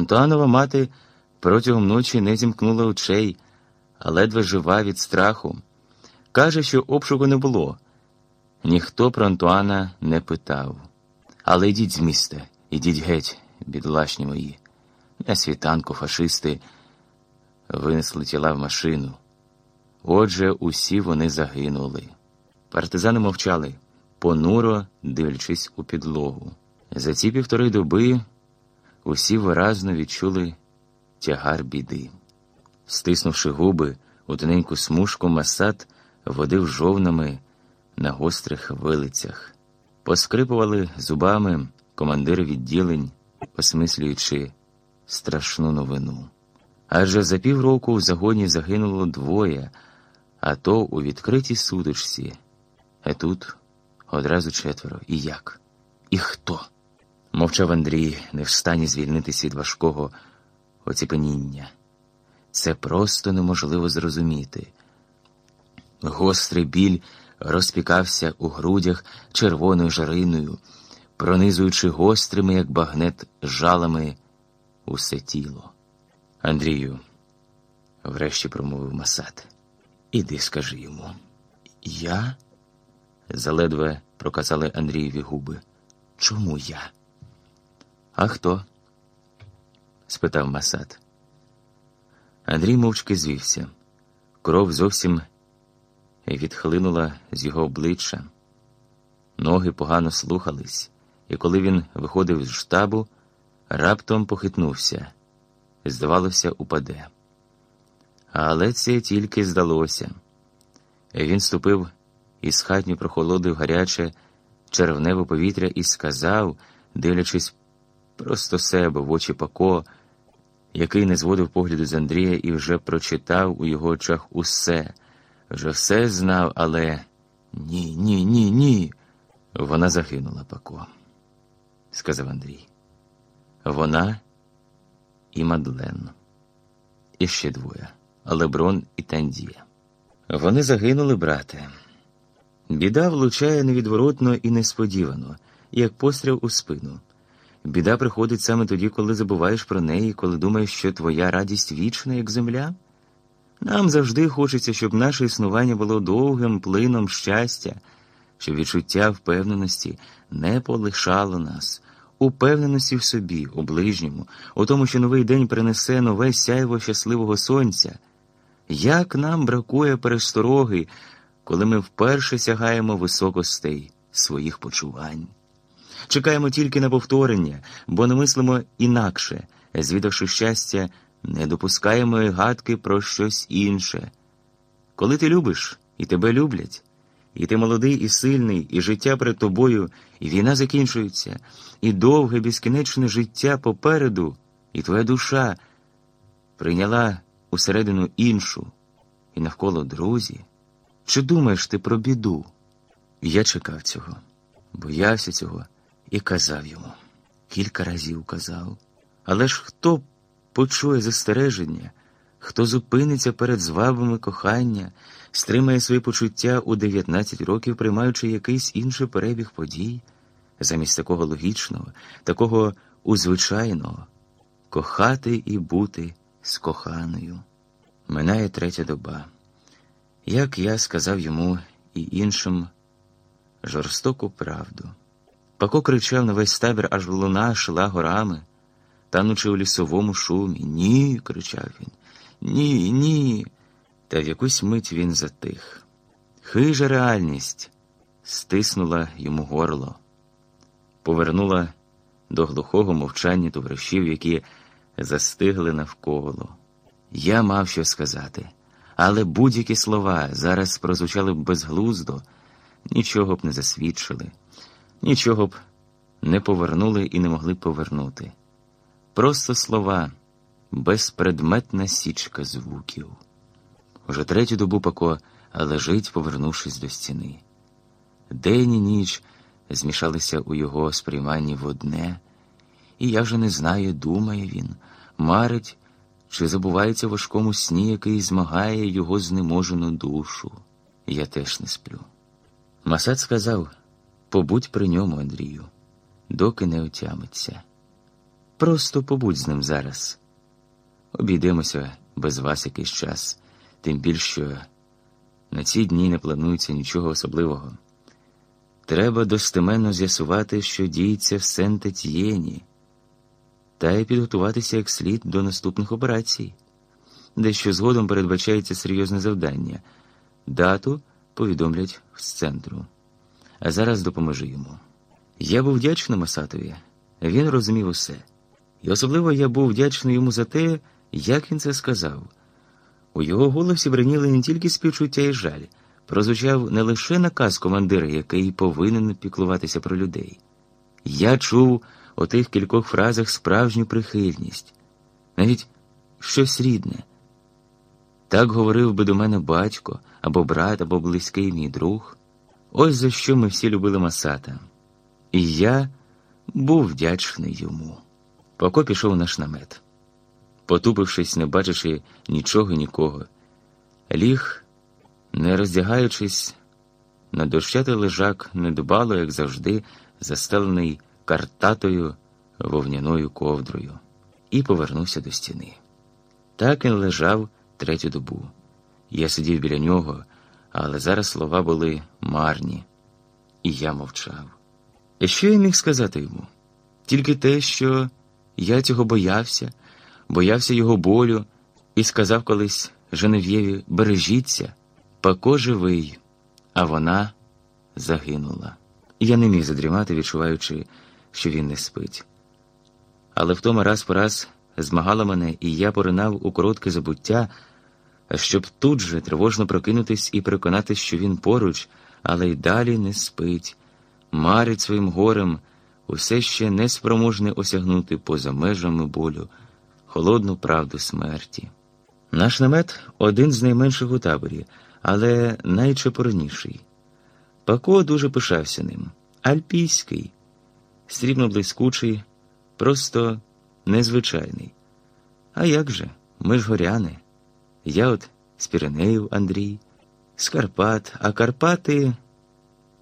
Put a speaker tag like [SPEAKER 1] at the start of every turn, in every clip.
[SPEAKER 1] Антуанова мати протягом ночі не зімкнула очей, а ледве жива від страху. Каже, що обшуку не було. Ніхто про Антуана не питав. Але йдіть з міста, ідіть геть, бідолашні мої. На світанку фашисти винесли тіла в машину. Отже, усі вони загинули. Партизани мовчали, понуро дивлячись у підлогу. За ці півтори доби усі виразно відчули тягар біди. Стиснувши губи у тоненьку смужку, масад водив жовнами на гострих вилицях, поскрипували зубами командири відділень, осмислюючи страшну новину. Адже за півроку в загоні загинуло двоє, а то у відкритій судочці, а тут одразу четверо. І як? І хто? Мовчав Андрій, не в стані звільнитись від важкого оціпеніння. Це просто неможливо зрозуміти. Гострий біль розпікався у грудях червоною жариною, пронизуючи гострими, як багнет, жалами усе тіло. Андрію, врешті промовив Масад. Іди скажи йому. Я? заледве проказали Андрієві губи. Чому я? А хто? спитав Масад. Андрій мовчки звівся. Кров зовсім відхлинула з його обличчя. Ноги погано слухались, і коли він виходив з штабу, раптом похитнувся. Здавалося, упаде. Але це тільки здалося. Він ступив із хатньої прохолоди в гаряче червневе повітря і сказав, дивлячись просто себе в очі Пако, який не зводив погляду з Андрія і вже прочитав у його очах усе, вже все знав, але ні, ні, ні, ні. Вона загинула, Пако, сказав Андрій. Вона і Мадлен. І ще двоє Леброн і Тандія. Вони загинули, брате. Біда влучає невідворотно і несподівано, як постріл у спину. Біда приходить саме тоді, коли забуваєш про неї, коли думаєш, що твоя радість вічна, як земля. Нам завжди хочеться, щоб наше існування було довгим плином щастя, щоб відчуття впевненості не полишало нас, упевненості в собі, у ближньому, у тому, що новий день принесе нове сяйво щасливого сонця. Як нам бракує перестороги, коли ми вперше сягаємо високостей своїх почувань. Чекаємо тільки на повторення, бо не мислимо інакше, звідавши щастя, не допускаємо і гадки про щось інше. Коли ти любиш і тебе люблять, і ти молодий і сильний, і життя перед тобою, і війна закінчується, і довге безкінечне життя попереду, і твоя душа прийняла усередину іншу, і навколо друзі. Чи думаєш ти про біду? Я чекав цього, боявся цього і казав йому. Кілька разів казав. Але ж хто почує застереження, хто зупиниться перед звабами кохання, стримає свої почуття у 19 років, приймаючи якийсь інший перебіг подій, замість такого логічного, такого узвичайного кохати і бути з коханою. Минає третя доба. Як я сказав йому і іншим жорстоку правду. Пако кричав на весь табір, аж луна шла горами, танучи у лісовому шумі. Ні, кричав він. Ні, ні. Та в якусь мить він затих. Хижа реальність стиснула йому горло, повернула до глухого мовчання товаришів, які застигли навколо. Я мав що сказати, але будь-які слова зараз прозвучали б безглуздо, нічого б не засвідчили, нічого б не повернули і не могли повернути. Просто слова, безпредметна січка звуків. Уже третю добу Пако лежить, повернувшись до стіни. День і ніч змішалися у його сприйманні в одне, і я вже не знаю, думає він, марить чи забувається в важкому сні, який змагає його знеможену душу. Я теж не сплю. Масад сказав побудь при ньому, Андрію, доки не отямиться. Просто побудь з ним зараз. Обійдемося без вас якийсь час, тим більше що на ці дні не планується нічого особливого. Треба достеменно з'ясувати, що діється в Сент-Етьєні, та й підготуватися як слід до наступних операцій, дещо згодом передбачається серйозне завдання. Дату повідомлять з центру. А зараз допоможи йому. Я був вдячний Масатові, він розумів усе. І особливо я був вдячний йому за те, як він це сказав. У його голосі бриніли не тільки співчуття і жаль, прозвучав не лише наказ командира, який повинен піклуватися про людей. Я чув у тих кількох фразах справжню прихильність, навіть щось рідне. Так говорив би до мене батько, або брат, або близький мій друг. Ось за що ми всі любили Масата. І я був вдячний йому. Поко пішов наш намет. Потупившись, не бачачи нічого нікого, ліг, не роздягаючись, на дощатий лежак недбало, як завжди, застелений картатою вовняною ковдрою, і повернувся до стіни. Так він лежав третю добу. Я сидів біля нього, але зараз слова були марні, і я мовчав. І що я міг сказати йому? Тільки те, що я цього боявся, боявся його болю, і сказав колись Женев'єві бережіться, Пако живий, а вона загинула. Я не міг задрімати, відчуваючи, що він не спить. Але втома раз по раз змагала мене, і я поринав у коротке забуття, щоб тут же тривожно прокинутись і переконатись, що він поруч, але й далі не спить, марить своїм горем, усе ще неспроможне осягнути поза межами болю, холодну правду смерті. Наш намет один з найменших у таборі, але найчепорніший. Пако дуже пишався ним. Альпійський, срібно блискучий, просто незвичайний. А як же? Ми ж горяни. Я от з Піренеїв Андрій, з Карпат, а Карпати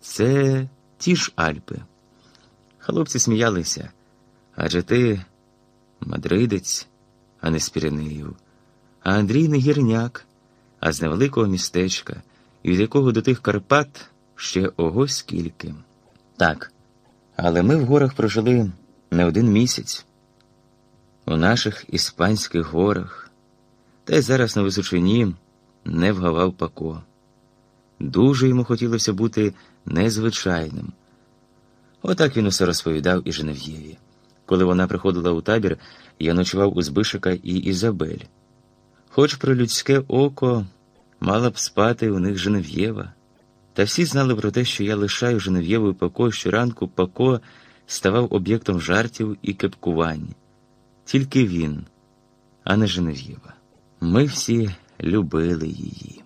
[SPEAKER 1] це ті ж Альпи. Хлопці сміялися, адже ти мадридець, а не з Піренеїв, а Андрій не гірняк, а з невеликого містечка, від якого до тих Карпат ще ого скільки. Так, але ми в горах прожили не один місяць. У наших іспанських горах, та й зараз на височині не вгавав Пако. Дуже йому хотілося бути незвичайним. Отак він усе розповідав і Женев'єві. Коли вона приходила у табір, я ночував у Збишика і Ізабель. Хоч про людське око мала б спати у них Женев'єва. Та всі знали про те, що я лишаю Женев'єву і Пако щоранку Пако ставав об'єктом жартів і кепкувань. Тільки він, а не Женев'єва. Ми всі любили її.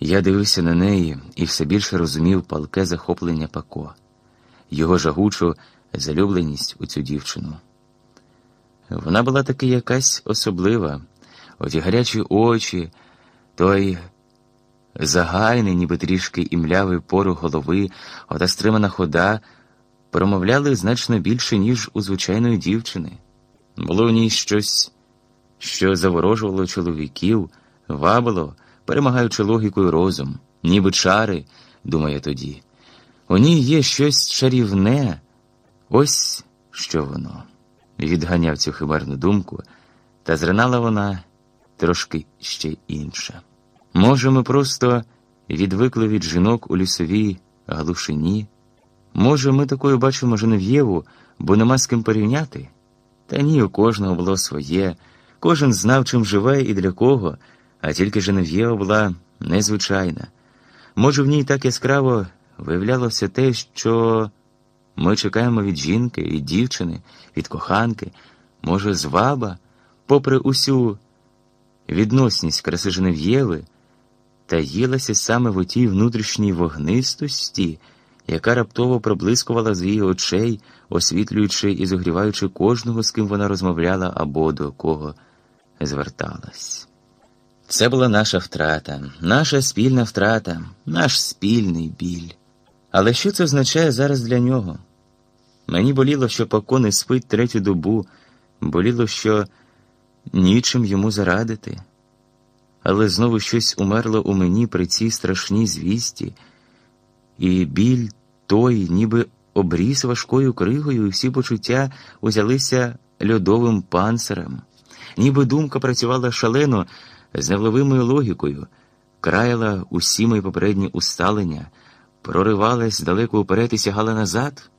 [SPEAKER 1] Я дивився на неї і все більше розумів палке захоплення Пако, його жагучу залюбленість у цю дівчину. Вона була таки якась особлива, оті гарячі очі, той загайний, ніби трішки імлявий порух голови, ота стримана хода, промовляли значно більше, ніж у звичайної дівчини. Було в ній щось, що заворожувало чоловіків, вабило, перемагаючи логікою розум, ніби чари, думає тоді. У ній є щось чарівне, ось що воно. Відганяв цю химерну думку, та зринала вона трошки ще інша. Може, ми просто відвикли від жінок у лісовій глушині? Може, ми такою бачимо Женев'єву, бо нема з ким порівняти? Та ні, у кожного було своє, кожен знав, чим живе і для кого, а тільки Женев'єва була незвичайна. Може, в ній так яскраво виявлялося те, що ми чекаємо від жінки, від дівчини, від коханки, може, зваба, попри усю відносність краси Женев'єви, таїлася саме в отій внутрішній вогнистості, яка раптово проблискувала з її очей, освітлюючи і зогріваючи кожного, з ким вона розмовляла або до кого зверталась. Це була наша втрата, наша спільна втрата, наш спільний біль. Але що це означає зараз для нього? Мені боліло, що Пако не спить третю добу, Боліло, що нічим йому зарадити, але знову щось умерло у мені при цій страшній звісті, і біль той, ніби обріс важкою кригою, і всі почуття узялися льодовим панцирем, ніби думка працювала шалено з невловимою логікою, краяла усі мої попередні усталення, проривалась далеко уперед і сягала назад.